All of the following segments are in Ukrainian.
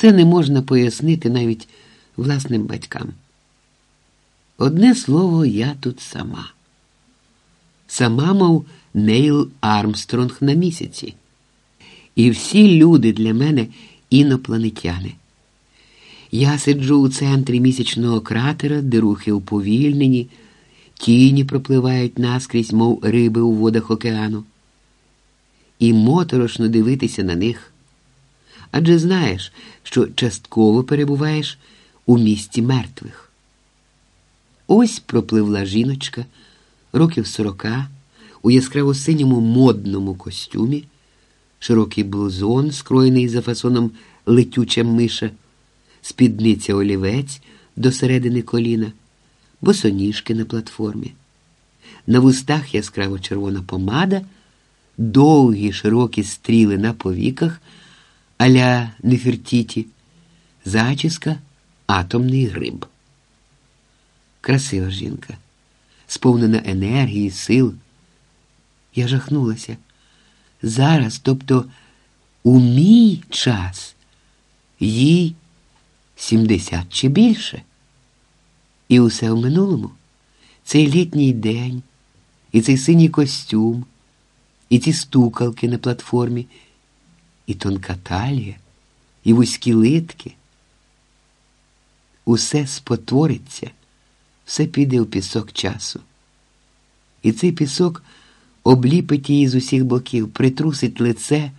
Це не можна пояснити навіть власним батькам. Одне слово, я тут сама. Сама, мов Нейл Армстронг на місяці. І всі люди для мене інопланетяни. Я сиджу у центрі місячного кратера, де рухи уповільнені, тіні пропливають наскрізь, мов риби у водах океану. І моторошно дивитися на них. Адже знаєш, що частково перебуваєш у місті мертвих. Ось пропливла жіночка років сорока у яскраво синьому модному костюмі, широкий блузон, скроєний за фасоном летюча миша, спідниця олівець до середини коліна, босоніжки на платформі. На вустах яскраво червона помада, довгі широкі стріли на повіках аля Нефертіті, зачіска, атомний гриб. Красива жінка, сповнена енергії, сил. Я жахнулася. Зараз, тобто у мій час, їй сімдесят чи більше. І усе в минулому цей літній день, і цей синій костюм, і ці стукалки на платформі, і тонка талія, і вузькі литки. Усе спотвориться, все піде у пісок часу. І цей пісок обліпить її з усіх боків, притрусить лице,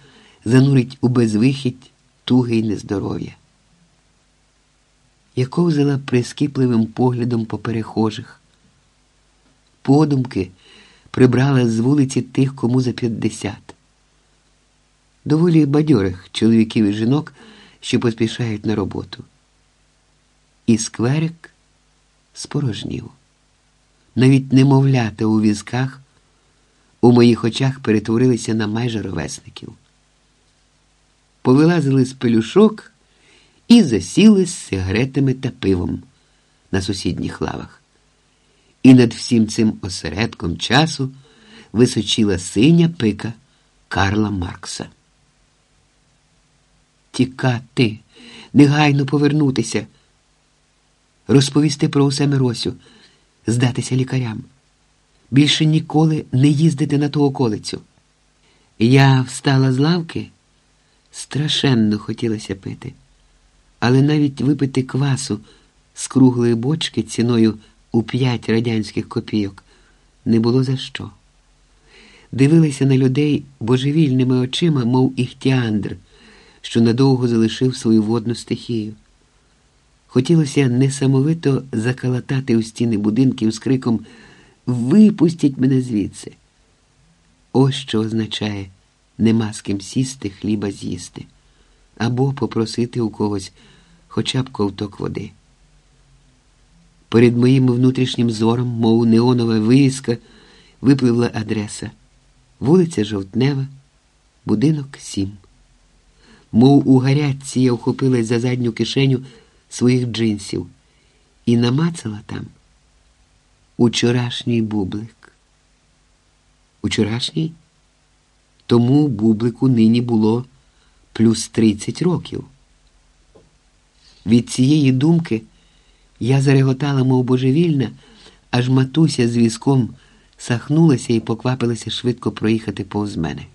занурить у безвихідь туги й нездоров'я. Я ковзала прискіпливим поглядом по перехожих. Подумки прибрала з вулиці тих, кому за п'ятдесят. Доволі бадьорих чоловіків і жінок, що поспішають на роботу. І скверик спорожнів. Навіть немовлята у візках у моїх очах перетворилися на майже ровесників. Повилазили з пелюшок і засіли з сигаретами та пивом на сусідніх лавах. І над всім цим осередком часу височила синя пика Карла Маркса. Тікати, негайно повернутися, розповісти про усе Миросю, здатися лікарям більше ніколи не їздити на ту околицю. Я встала з лавки, страшенно хотілося пити, але навіть випити квасу з круглої бочки ціною у п'ять радянських копійок не було за що. Дивилися на людей божевільними очима, мов іхтіандр, що надовго залишив свою водну стихію. Хотілося несамовито закалатати у стіни будинків з криком Випустіть мене звідси. Ось що означає нема з ким сісти, хліба з'їсти, або попросити у когось хоча б ковток води. Перед моїм внутрішнім зором, мов неонова вивіска, випливла адреса вулиця Жовтнева, будинок 7. Мов у гарячці я вхопилась за задню кишеню своїх джинсів і намацала там учорашній бублик. Учорашній? Тому бублику нині було плюс 30 років. Від цієї думки я зареготала, мов божевільна, аж матуся з візком сахнулася і поквапилася швидко проїхати повз мене.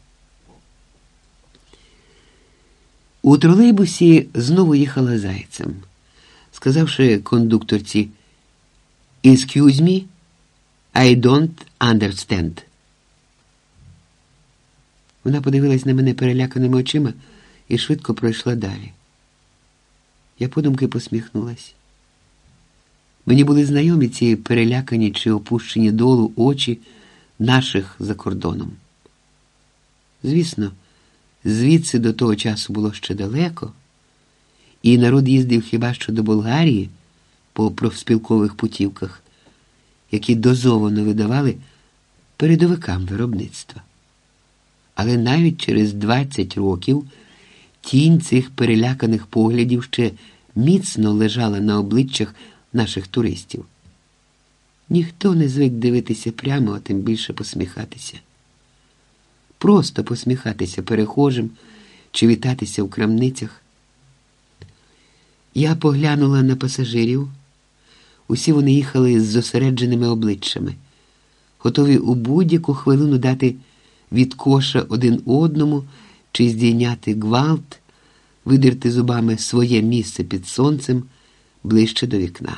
У тролейбусі знову їхала зайцем, сказавши кондукторці «Excuse me», I don't understand. Вона подивилась на мене переляканими очима і швидко пройшла далі. Я подумки посміхнулась. Мені були знайомі ці перелякані чи опущені долу очі наших за кордоном. Звісно, звідси до того часу було ще далеко, і народ їздив хіба що до Болгарії по профспілкових путівках які дозовано видавали передовикам виробництва. Але навіть через 20 років тінь цих переляканих поглядів ще міцно лежала на обличчях наших туристів. Ніхто не звик дивитися прямо, а тим більше посміхатися. Просто посміхатися перехожим чи вітатися в крамницях. Я поглянула на пасажирів. Усі вони їхали з зосередженими обличчями, готові у будь-яку хвилину дати від коша один одному чи здійняти гвалт, видерти зубами своє місце під сонцем ближче до вікна.